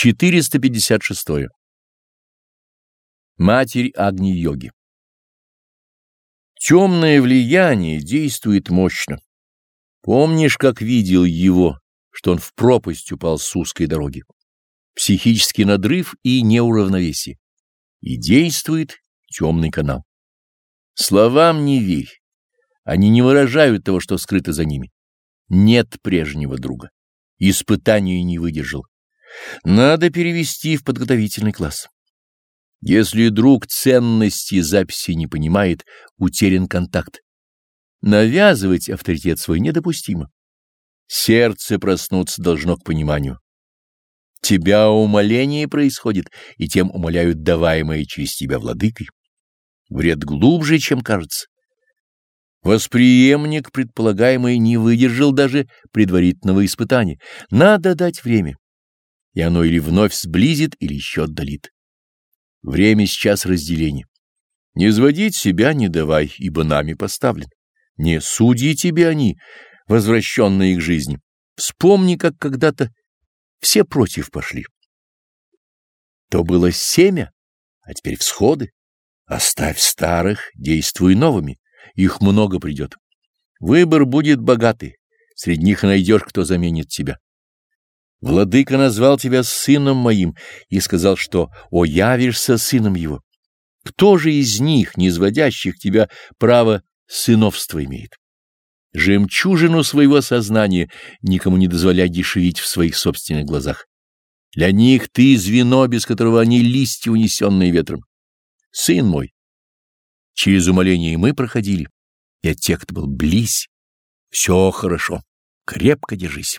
456. Матерь Агни-йоги Темное влияние действует мощно. Помнишь, как видел его, что он в пропасть упал с узкой дороги? Психический надрыв и неуравновесие. И действует темный канал. Словам не верь. Они не выражают того, что скрыто за ними. Нет прежнего друга. Испытанию не выдержал. Надо перевести в подготовительный класс. Если друг ценности записи не понимает, утерян контакт. Навязывать авторитет свой недопустимо. Сердце проснуться должно к пониманию. Тебя умоление происходит, и тем умоляют даваемое через тебя владыкой. Вред глубже, чем кажется. Восприемник, предполагаемый, не выдержал даже предварительного испытания. Надо дать время и оно или вновь сблизит, или еще отдалит. Время сейчас разделения. Не изводить себя не давай, ибо нами поставлен. Не судьи тебе они, возвращенные к жизни. Вспомни, как когда-то все против пошли. То было семя, а теперь всходы. Оставь старых, действуй новыми, их много придет. Выбор будет богатый, среди них найдешь, кто заменит тебя. Владыка назвал тебя сыном моим и сказал, что «О, явишься сыном его». Кто же из них, не изводящих тебя, право сыновства имеет? Жемчужину своего сознания никому не дозволяй дешевить в своих собственных глазах. Для них ты звено, без которого они листья, унесенные ветром. Сын мой, через умоление мы проходили, от тех, кто был близь, все хорошо, крепко держись.